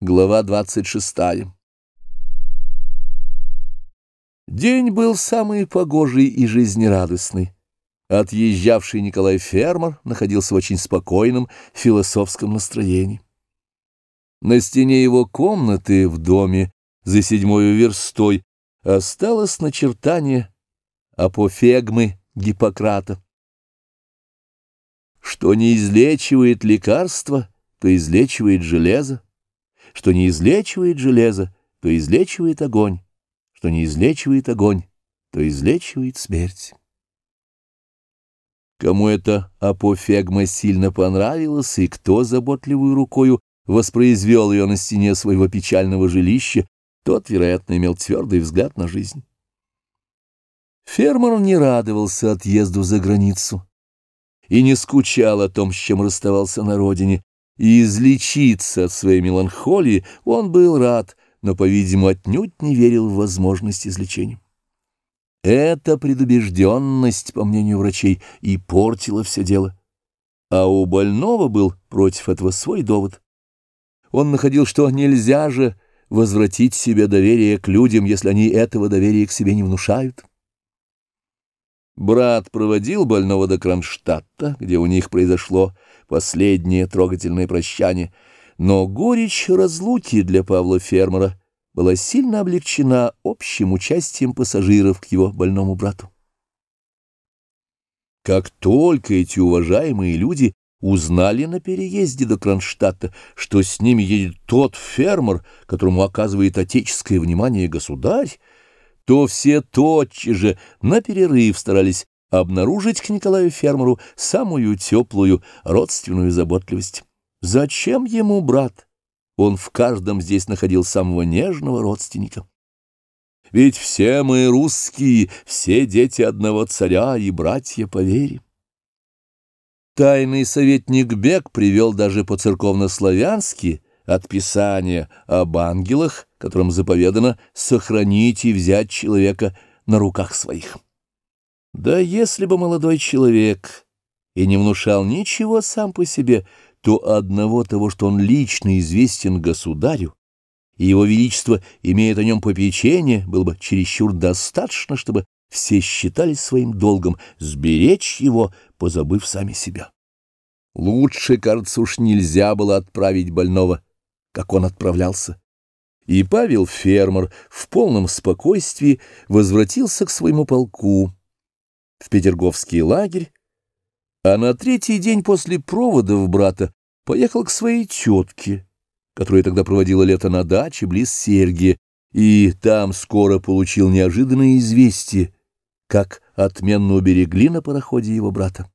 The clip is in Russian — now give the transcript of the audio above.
Глава 26. День был самый погожий и жизнерадостный. Отъезжавший Николай Фермер находился в очень спокойном философском настроении. На стене его комнаты в доме за седьмой верстой осталось начертание апофегмы Гиппократа. Что не излечивает лекарство, то излечивает железо что не излечивает железо, то излечивает огонь, что не излечивает огонь, то излечивает смерть. Кому эта апофегма сильно понравилась, и кто заботливую рукою воспроизвел ее на стене своего печального жилища, тот, вероятно, имел твердый взгляд на жизнь. Фермер не радовался отъезду за границу и не скучал о том, с чем расставался на родине, и излечиться от своей меланхолии он был рад, но, по-видимому, отнюдь не верил в возможность излечения. Эта предубежденность, по мнению врачей, и портила все дело. А у больного был против этого свой довод. Он находил, что нельзя же возвратить себе доверие к людям, если они этого доверия к себе не внушают. Брат проводил больного до Кронштадта, где у них произошло последнее трогательное прощание, но горечь разлуки для Павла Фермера была сильно облегчена общим участием пассажиров к его больному брату. Как только эти уважаемые люди узнали на переезде до Кронштадта, что с ними едет тот фермер, которому оказывает отеческое внимание государь, то все тотчас же на перерыв старались обнаружить к Николаю Фермеру самую теплую родственную заботливость. Зачем ему брат? Он в каждом здесь находил самого нежного родственника. Ведь все мы русские, все дети одного царя и братья по вере. Тайный советник Бек привел даже по-церковно-славянски от Писания об ангелах, которым заповедано сохранить и взять человека на руках своих. Да если бы молодой человек и не внушал ничего сам по себе, то одного того, что он лично известен государю, и его величество имеет о нем попечение, было бы чересчур достаточно, чтобы все считали своим долгом сберечь его, позабыв сами себя. Лучше, кажется, уж нельзя было отправить больного, как он отправлялся. И Павел Фермер в полном спокойствии возвратился к своему полку, в Петерговский лагерь, а на третий день после проводов брата поехал к своей тетке, которая тогда проводила лето на даче близ Сергия, и там скоро получил неожиданное известие, как отменно уберегли на пароходе его брата.